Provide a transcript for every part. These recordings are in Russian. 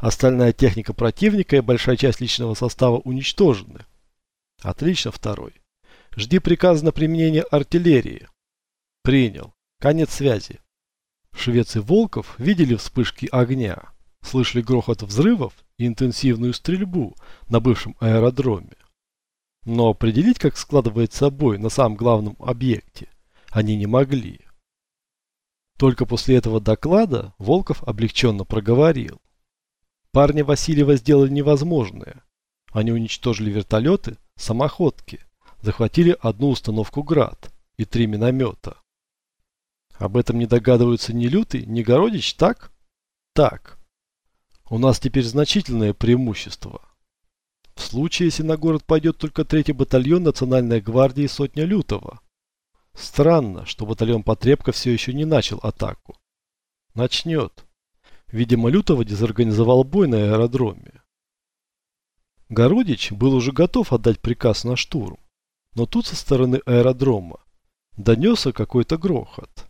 Остальная техника противника и большая часть личного состава уничтожены. Отлично, второй. Жди приказа на применение артиллерии. Принял. Конец связи. Швец и Волков видели вспышки огня, слышали грохот взрывов и интенсивную стрельбу на бывшем аэродроме. Но определить, как складывается бой на самом главном объекте, они не могли. Только после этого доклада Волков облегченно проговорил. Парни Васильева сделали невозможное. Они уничтожили вертолеты, самоходки, захватили одну установку «Град» и три миномета. Об этом не догадываются ни Лютый, ни Городич, так? Так. У нас теперь значительное преимущество. В случае, если на город пойдет только третий батальон Национальной гвардии сотня Лютого. Странно, что батальон Потребка все еще не начал атаку. Начнет. Видимо, Лютого дезорганизовал бой на аэродроме. Городич был уже готов отдать приказ на штурм, но тут со стороны аэродрома донесся какой-то грохот.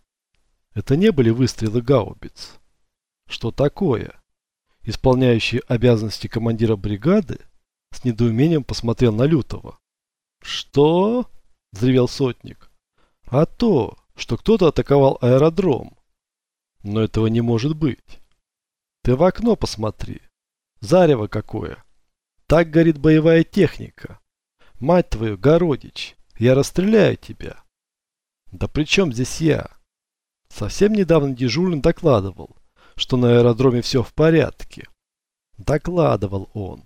Это не были выстрелы гаубиц. Что такое? Исполняющий обязанности командира бригады с недоумением посмотрел на Лютого. «Что?» – взревел сотник. «А то, что кто-то атаковал аэродром. Но этого не может быть. Ты в окно посмотри. Зарево какое. Так горит боевая техника. Мать твою, Городич, я расстреляю тебя». «Да при чем здесь я?» Совсем недавно дежурный докладывал, что на аэродроме все в порядке. Докладывал он.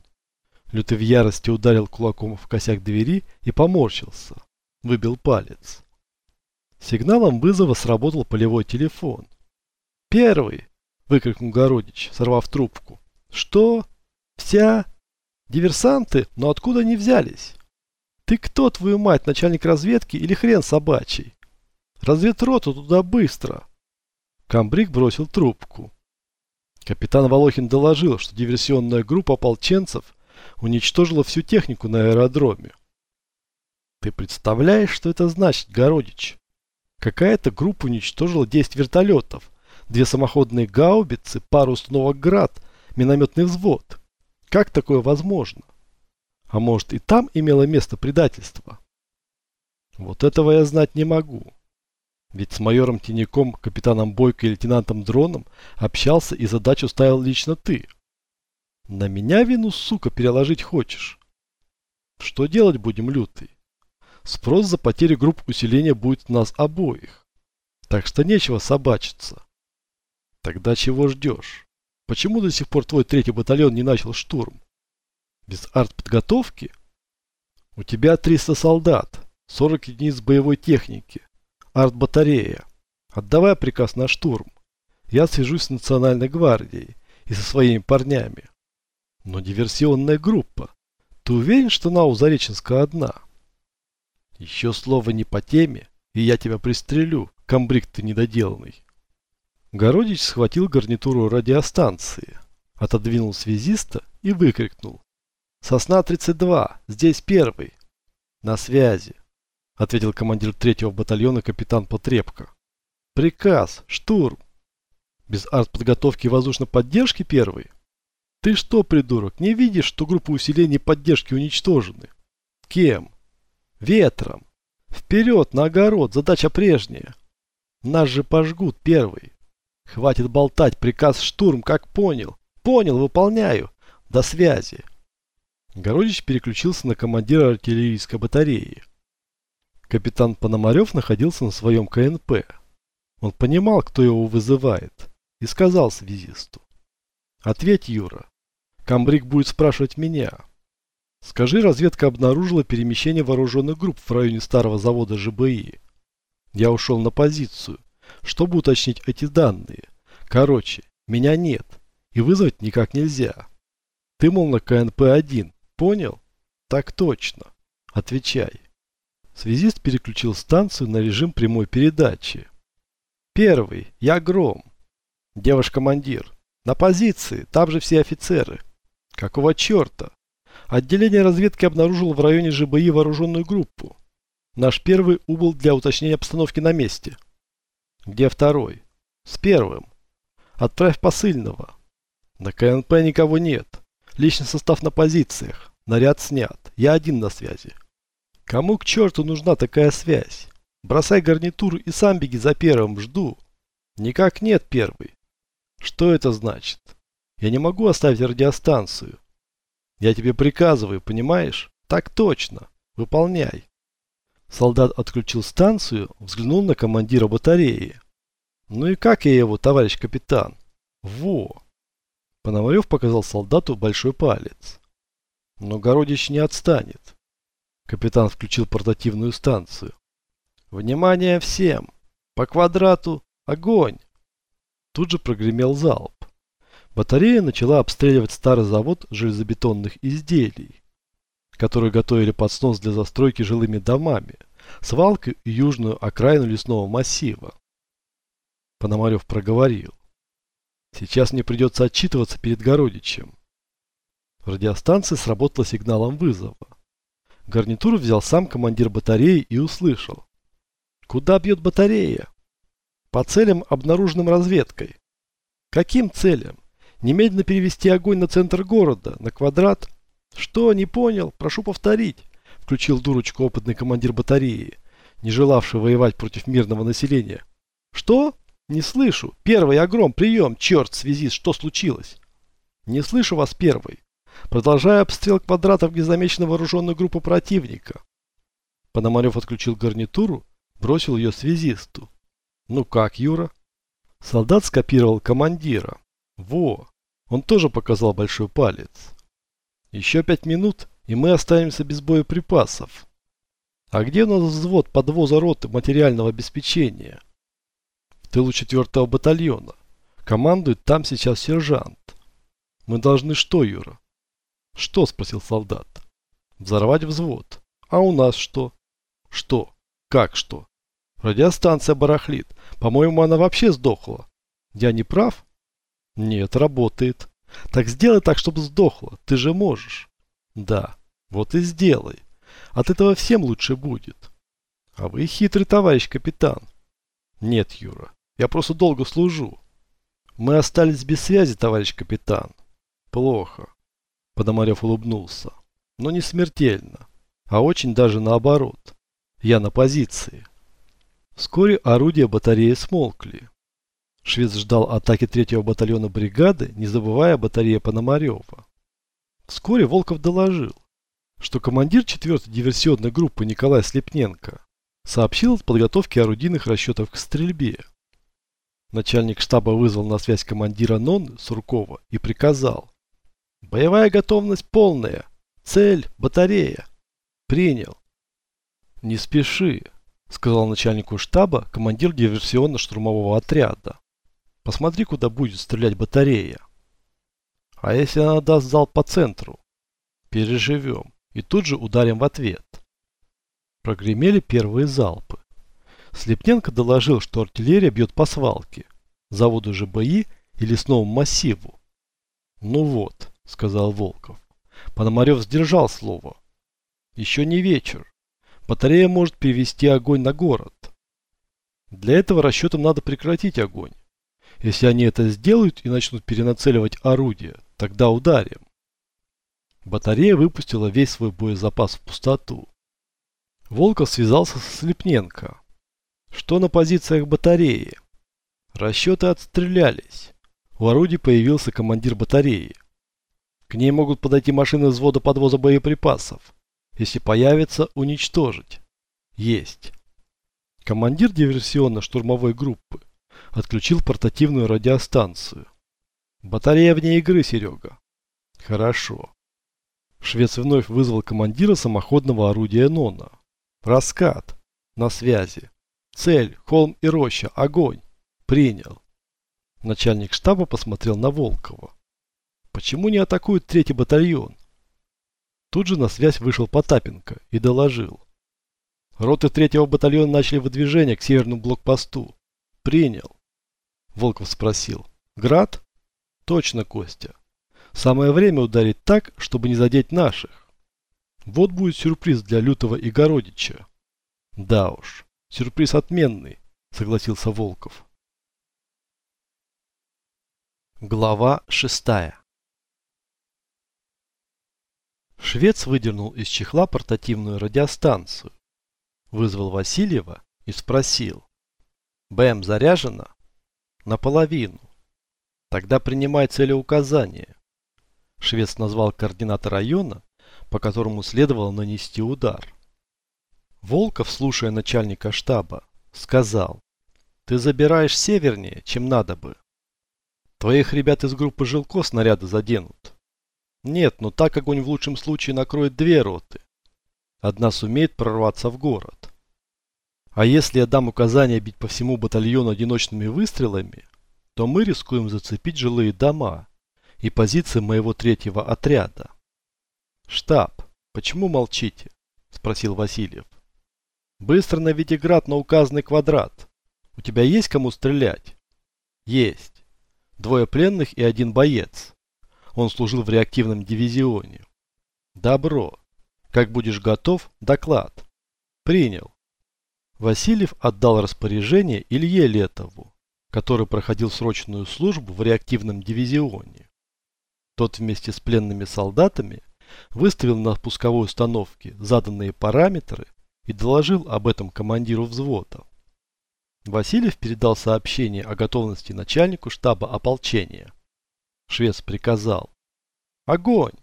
Лютый в ярости ударил кулаком в косяк двери и поморщился. Выбил палец. Сигналом вызова сработал полевой телефон. «Первый!» – выкрикнул Городич, сорвав трубку. «Что? Вся? Диверсанты? Но откуда они взялись? Ты кто, твою мать, начальник разведки или хрен собачий? Разведроту туда быстро!» Камбрик бросил трубку. Капитан Волохин доложил, что диверсионная группа ополченцев уничтожила всю технику на аэродроме. Ты представляешь, что это значит, Городич? Какая-то группа уничтожила 10 вертолетов, две самоходные гаубицы, пару установок «Град», минометный взвод. Как такое возможно? А может и там имело место предательство? Вот этого я знать не могу. Ведь с майором Тиняком, капитаном Бойко и лейтенантом Дроном общался и задачу ставил лично ты. На меня вину, сука, переложить хочешь? Что делать будем, лютый? Спрос за потери групп усиления будет у нас обоих. Так что нечего собачиться. Тогда чего ждешь? Почему до сих пор твой третий батальон не начал штурм? Без артподготовки? У тебя 300 солдат, 40 единиц боевой техники, Артбатарея. Отдавай приказ на штурм. Я свяжусь с Национальной гвардией и со своими парнями. Но диверсионная группа. Ты уверен, что на у Зареченска одна? Еще слово не по теме, и я тебя пристрелю, комбриг ты недоделанный. Городич схватил гарнитуру радиостанции, отодвинул связиста и выкрикнул. «Сосна-32, здесь первый. На связи» ответил командир третьего батальона капитан Потребко. Приказ, штурм. Без артподготовки и воздушной поддержки первый? Ты что, придурок, не видишь, что группы усиления поддержки уничтожены? Кем? Ветром. Вперед, на огород, задача прежняя. Нас же пожгут первый. Хватит болтать, приказ штурм, как понял. Понял, выполняю. До связи. Городич переключился на командира артиллерийской батареи. Капитан Пономарев находился на своем КНП. Он понимал, кто его вызывает, и сказал связисту. «Ответь, Юра. Камбрик будет спрашивать меня. Скажи, разведка обнаружила перемещение вооруженных групп в районе старого завода ЖБИ. Я ушел на позицию, чтобы уточнить эти данные. Короче, меня нет, и вызвать никак нельзя. Ты, мол, на КНП-1, понял? Так точно. Отвечай. Связист переключил станцию на режим прямой передачи. Первый. Я Гром. Девушка-командир. На позиции. Там же все офицеры. Какого черта? Отделение разведки обнаружило в районе ЖБИ вооруженную группу. Наш первый убыл для уточнения обстановки на месте. Где второй? С первым. Отправь посыльного. На КНП никого нет. Личный состав на позициях. Наряд снят. Я один на связи. Кому к черту нужна такая связь? Бросай гарнитуру и сам беги за первым, жду. Никак нет первый. Что это значит? Я не могу оставить радиостанцию. Я тебе приказываю, понимаешь? Так точно. Выполняй. Солдат отключил станцию, взглянул на командира батареи. Ну и как я его, товарищ капитан? Во! Пономарев показал солдату большой палец. Но Городич не отстанет. Капитан включил портативную станцию. Внимание всем! По квадрату огонь! Тут же прогремел залп. Батарея начала обстреливать старый завод железобетонных изделий, который готовили под снос для застройки жилыми домами, свалкой и южную окраину лесного массива. Пономарев проговорил. Сейчас мне придется отчитываться перед Городичем. Радиостанция сработала сигналом вызова. Гарнитуру взял сам командир батареи и услышал. Куда бьет батарея? По целям, обнаруженным разведкой. Каким целям? Немедленно перевести огонь на центр города, на квадрат. Что, не понял? Прошу повторить. Включил дурочку опытный командир батареи, не желавший воевать против мирного населения. Что? Не слышу. Первый огром, прием. Черт, связист, что случилось? Не слышу вас первый. Продолжая обстрел квадратов, где замечена вооруженная группа противника. Пономарев отключил гарнитуру, бросил ее связисту. Ну как, Юра? Солдат скопировал командира. Во! Он тоже показал большой палец. Еще пять минут, и мы останемся без боеприпасов. А где у нас взвод подвоза роты материального обеспечения? В тылу четвертого батальона. Командует там сейчас сержант. Мы должны что, Юра? Что? Спросил солдат. Взорвать взвод. А у нас что? Что? Как что? Радиостанция барахлит. По-моему, она вообще сдохла. Я не прав? Нет, работает. Так сделай так, чтобы сдохла. Ты же можешь. Да, вот и сделай. От этого всем лучше будет. А вы хитрый товарищ капитан. Нет, Юра, я просто долго служу. Мы остались без связи, товарищ капитан. Плохо. Подомарев улыбнулся. Но не смертельно. А очень даже наоборот. Я на позиции. Вскоре орудия батареи смолкли. Швец ждал атаки третьего батальона бригады, не забывая батареи Пономарева. Вскоре Волков доложил, что командир 4-й диверсионной группы Николай Слепненко сообщил о подготовке орудийных расчетов к стрельбе. Начальник штаба вызвал на связь командира НОН Суркова и приказал. «Боевая готовность полная. Цель – батарея. Принял». «Не спеши», – сказал начальнику штаба командир диверсионно-штурмового отряда. Посмотри, куда будет стрелять батарея. А если она даст зал по центру? Переживем. И тут же ударим в ответ. Прогремели первые залпы. Слепненко доложил, что артиллерия бьет по свалке, заводу ЖБИ и лесному массиву. Ну вот, сказал Волков. Пономарев сдержал слово. Еще не вечер. Батарея может перевести огонь на город. Для этого расчетам надо прекратить огонь. Если они это сделают и начнут перенацеливать орудия, тогда ударим. Батарея выпустила весь свой боезапас в пустоту. Волков связался со Слепненко. Что на позициях батареи? Расчеты отстрелялись. У орудий появился командир батареи. К ней могут подойти машины взвода подвоза боеприпасов. Если появится, уничтожить. Есть. Командир диверсионно-штурмовой группы Отключил портативную радиостанцию. Батарея вне игры, Серега. Хорошо. Швец вновь вызвал командира самоходного орудия Нона. Раскат. На связи. Цель. Холм и роща. Огонь. Принял. Начальник штаба посмотрел на Волкова. Почему не атакуют третий батальон? Тут же на связь вышел Потапенко и доложил. Роты третьего батальона начали выдвижение к северному блокпосту. Принял. Волков спросил. Град? Точно, Костя. Самое время ударить так, чтобы не задеть наших. Вот будет сюрприз для Лютого и Городича. Да уж, сюрприз отменный, согласился Волков. Глава шестая Швец выдернул из чехла портативную радиостанцию, вызвал Васильева и спросил. «БМ заряжена?» «Наполовину». «Тогда принимай целеуказание». Швец назвал координаты района, по которому следовало нанести удар. Волков, слушая начальника штаба, сказал, «Ты забираешь севернее, чем надо бы. Твоих ребят из группы Жилко снаряды заденут. Нет, но так огонь в лучшем случае накроет две роты. Одна сумеет прорваться в город. А если я дам указание бить по всему батальону одиночными выстрелами, то мы рискуем зацепить жилые дома и позиции моего третьего отряда. Штаб, почему молчите? Спросил Васильев. Быстро наведи град на указанный квадрат. У тебя есть кому стрелять? Есть. Двое пленных и один боец. Он служил в реактивном дивизионе. Добро. Как будешь готов, доклад. Принял. Васильев отдал распоряжение Илье Летову, который проходил срочную службу в реактивном дивизионе. Тот вместе с пленными солдатами выставил на пусковой установке заданные параметры и доложил об этом командиру взвода. Васильев передал сообщение о готовности начальнику штаба ополчения. Швец приказал. Огонь!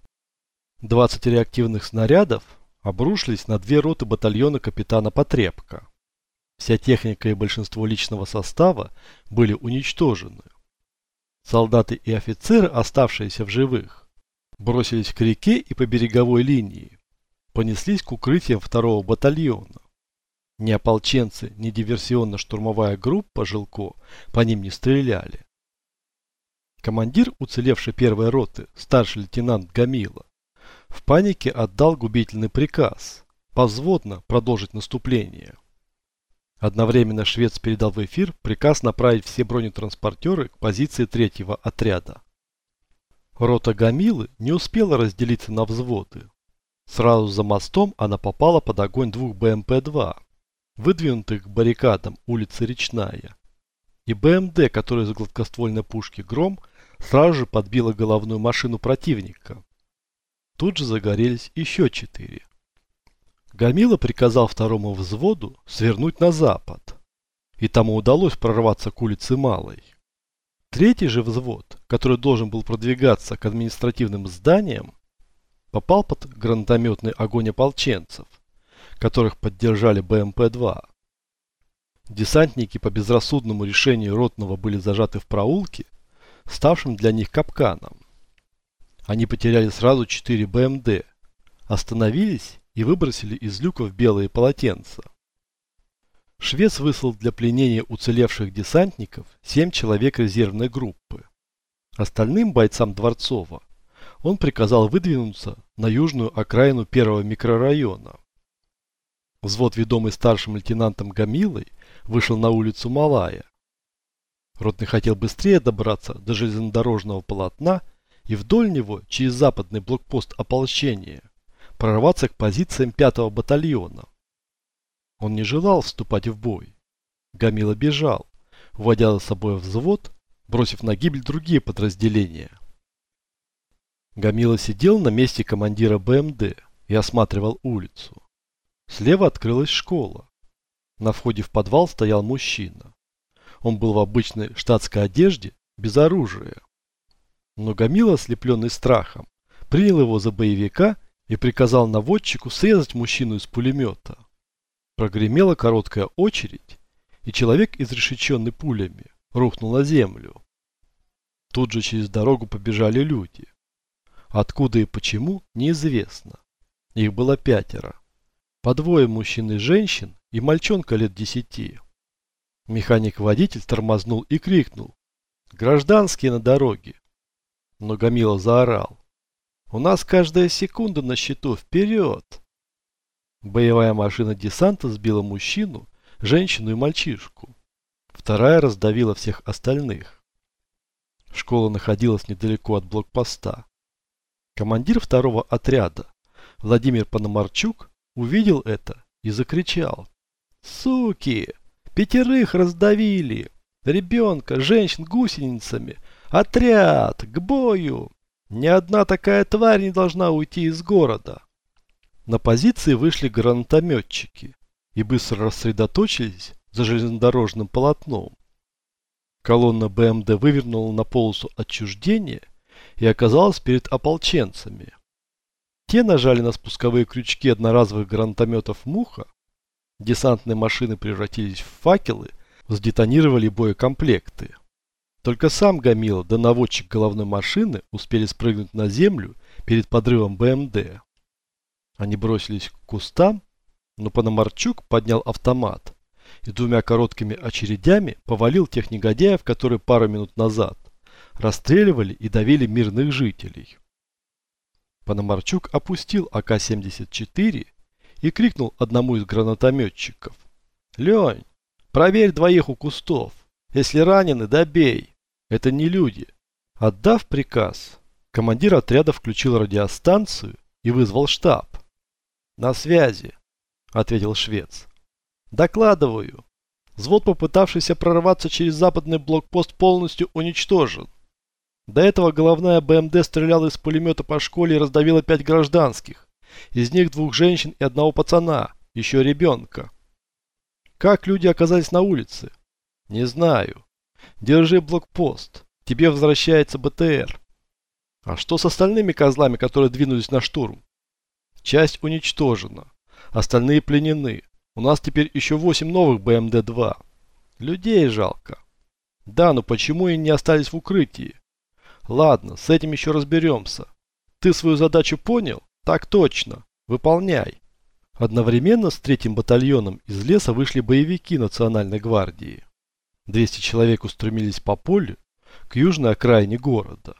20 реактивных снарядов обрушились на две роты батальона капитана Потребка. Вся техника и большинство личного состава были уничтожены. Солдаты и офицеры, оставшиеся в живых, бросились к реке и по береговой линии, понеслись к укрытиям второго батальона. Ни ополченцы, ни диверсионно-штурмовая группа Жилко по ним не стреляли. Командир уцелевшей первой роты, старший лейтенант Гамила, в панике отдал губительный приказ позводно продолжить наступление. Одновременно швец передал в эфир приказ направить все бронетранспортеры к позиции третьего отряда. Рота Гамилы не успела разделиться на взводы. Сразу за мостом она попала под огонь двух БМП-2, выдвинутых к баррикадам улицы Речная. И БМД, который из гладкоствольной пушки «Гром» сразу же подбила головную машину противника. Тут же загорелись еще четыре. Гамила приказал второму взводу свернуть на запад, и тому удалось прорваться к улице Малой. Третий же взвод, который должен был продвигаться к административным зданиям, попал под гранатометный огонь ополченцев, которых поддержали БМП-2. Десантники по безрассудному решению Ротного были зажаты в проулке, ставшем для них капканом. Они потеряли сразу 4 БМД, остановились и выбросили из люков белые полотенца. Швец выслал для пленения уцелевших десантников 7 человек резервной группы. Остальным бойцам Дворцова он приказал выдвинуться на южную окраину первого микрорайона. Взвод, ведомый старшим лейтенантом Гамилой, вышел на улицу Малая. Ротный хотел быстрее добраться до железнодорожного полотна и вдоль него через западный блокпост ополчения прорваться к позициям пятого батальона. Он не желал вступать в бой. Гамила бежал, уводя за собой взвод, бросив на гибель другие подразделения. Гамила сидел на месте командира БМД и осматривал улицу. Слева открылась школа. На входе в подвал стоял мужчина. Он был в обычной штатской одежде, без оружия. Но Гамила, ослепленный страхом, принял его за боевика и приказал наводчику срезать мужчину из пулемета. Прогремела короткая очередь, и человек, изрешеченный пулями, рухнул на землю. Тут же через дорогу побежали люди. Откуда и почему, неизвестно. Их было пятеро. По двое мужчин и женщин и мальчонка лет десяти. Механик-водитель тормознул и крикнул. «Гражданские на дороге!» Но Гамилов заорал. У нас каждая секунда на счету. Вперед! Боевая машина десанта сбила мужчину, женщину и мальчишку. Вторая раздавила всех остальных. Школа находилась недалеко от блокпоста. Командир второго отряда, Владимир Пономарчук, увидел это и закричал. «Суки! Пятерых раздавили! Ребенка, женщин гусеницами! Отряд! К бою! Ни одна такая тварь не должна уйти из города. На позиции вышли гранатометчики и быстро рассредоточились за железнодорожным полотном. Колонна БМД вывернула на полосу отчуждения и оказалась перед ополченцами. Те нажали на спусковые крючки одноразовых гранатометов «Муха», десантные машины превратились в факелы, сдетонировали боекомплекты. Только сам Гамила да наводчик головной машины успели спрыгнуть на землю перед подрывом БМД. Они бросились к кустам, но Пономарчук поднял автомат и двумя короткими очередями повалил тех негодяев, которые пару минут назад расстреливали и давили мирных жителей. Пономарчук опустил АК-74 и крикнул одному из гранатометчиков. «Лень, проверь двоих у кустов. Если ранены, добей. Это не люди». Отдав приказ, командир отряда включил радиостанцию и вызвал штаб. «На связи», — ответил швец. «Докладываю. Взвод, попытавшийся прорваться через западный блокпост, полностью уничтожен. До этого головная БМД стреляла из пулемета по школе и раздавила пять гражданских. Из них двух женщин и одного пацана, еще ребенка. Как люди оказались на улице? Не знаю. Держи блокпост. Тебе возвращается БТР. А что с остальными козлами, которые двинулись на штурм? Часть уничтожена. Остальные пленены. У нас теперь еще 8 новых БМД-2. Людей жалко. Да, но почему они не остались в укрытии? Ладно, с этим еще разберемся. Ты свою задачу понял? Так точно. Выполняй. Одновременно с третьим батальоном из леса вышли боевики Национальной гвардии. 200 человек устремились по полю к южной окраине города.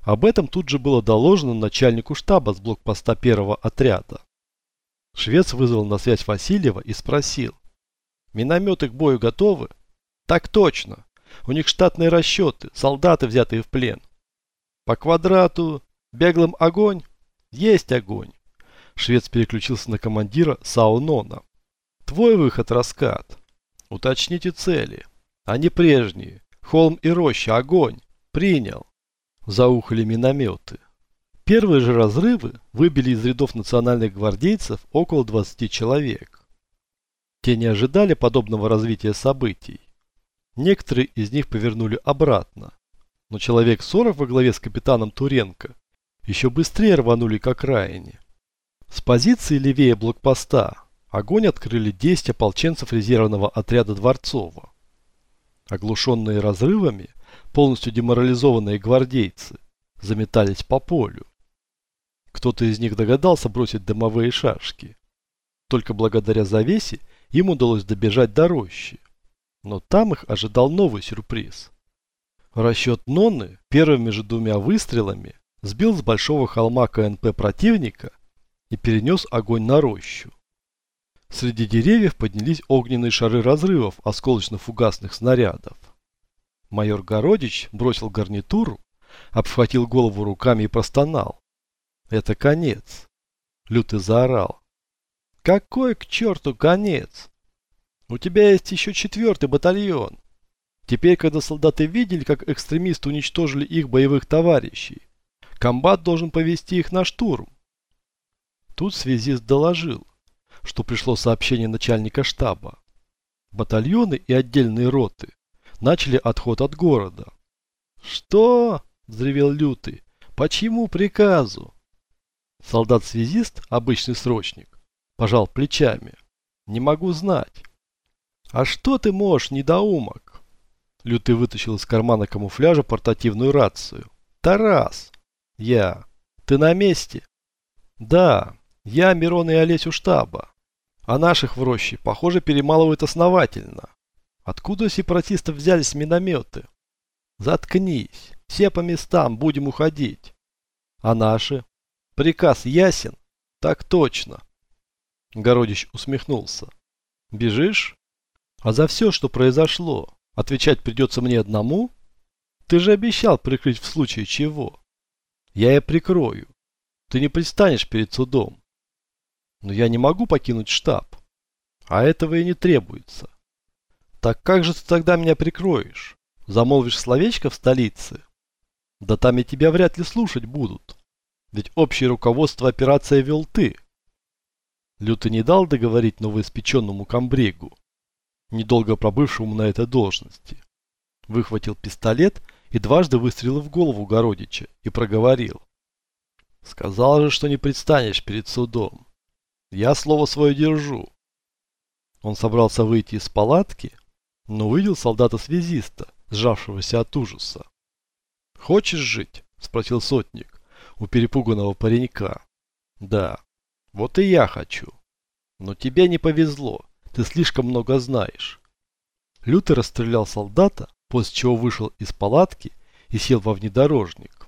Об этом тут же было доложено начальнику штаба с блокпоста первого отряда. Швец вызвал на связь Васильева и спросил. «Минометы к бою готовы?» «Так точно. У них штатные расчеты, солдаты, взятые в плен». «По квадрату. Беглым огонь?» «Есть огонь». Швец переключился на командира Саунона. «Твой выход, раскат. Уточните цели. Они прежние. Холм и роща. Огонь. Принял». Заухали минометы. Первые же разрывы выбили из рядов национальных гвардейцев около 20 человек. Те не ожидали подобного развития событий. Некоторые из них повернули обратно, но человек 40 во главе с капитаном Туренко еще быстрее рванули к окраине. С позиции левее блокпоста огонь открыли 10 ополченцев резервного отряда Дворцова. Оглушенные разрывами, полностью деморализованные гвардейцы заметались по полю. Кто-то из них догадался бросить дымовые шашки. Только благодаря завесе им удалось добежать до рощи. Но там их ожидал новый сюрприз. Расчет Нонны первыми же двумя выстрелами сбил с большого холма КНП противника и перенес огонь на рощу. Среди деревьев поднялись огненные шары разрывов осколочно-фугасных снарядов. Майор Городич бросил гарнитуру, обхватил голову руками и простонал. Это конец. Лютый заорал. Какой к черту конец? У тебя есть еще четвертый батальон. Теперь, когда солдаты видели, как экстремисты уничтожили их боевых товарищей, комбат должен повести их на штурм. Тут связист доложил, что пришло сообщение начальника штаба. Батальоны и отдельные роты начали отход от города. «Что?» – взревел Лютый. «По чьему приказу?» Солдат-связист, обычный срочник, пожал плечами. «Не могу знать». «А что ты можешь, недоумок?» Лютый вытащил из кармана камуфляжа портативную рацию. «Тарас!» «Я. Ты на месте?» «Да. Я, Мирон и Олесь у штаба. А наших в роще, похоже, перемалывают основательно. Откуда у сепаратистов взялись минометы? Заткнись. Все по местам, будем уходить. А наши? Приказ ясен? Так точно. Городич усмехнулся. Бежишь? А за все, что произошло, отвечать придется мне одному? Ты же обещал прикрыть в случае чего. Я и прикрою. Ты не предстанешь перед судом. Но я не могу покинуть штаб. А этого и не требуется. Так как же ты тогда меня прикроешь? Замолвишь словечко в столице? Да там и тебя вряд ли слушать будут. Ведь общее руководство операции вел ты. Лютый не дал договорить новоиспеченному комбригу, недолго пробывшему на этой должности. Выхватил пистолет и дважды выстрелил в голову Городича и проговорил. Сказал же, что не предстанешь перед судом. Я слово свое держу. Он собрался выйти из палатки, но увидел солдата-связиста, сжавшегося от ужаса. «Хочешь жить?» – спросил сотник у перепуганного паренька. «Да, вот и я хочу. Но тебе не повезло, ты слишком много знаешь». Лютер расстрелял солдата, после чего вышел из палатки и сел во внедорожник.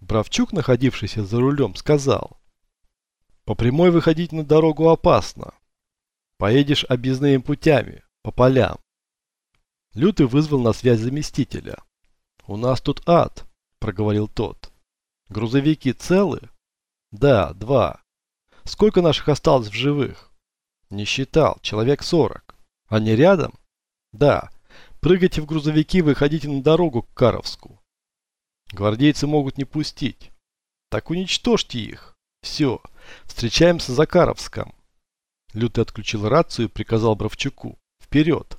Бравчук, находившийся за рулем, сказал. По прямой выходить на дорогу опасно. Поедешь объездными путями, по полям. Лютый вызвал на связь заместителя. «У нас тут ад», – проговорил тот. «Грузовики целы?» «Да, два. Сколько наших осталось в живых?» «Не считал. Человек сорок. Они рядом?» «Да. Прыгайте в грузовики, выходите на дорогу к Каровску. Гвардейцы могут не пустить. Так уничтожьте их. Все. Встречаемся за Каровском. Лютый отключил рацию и приказал Бровчуку. Вперед.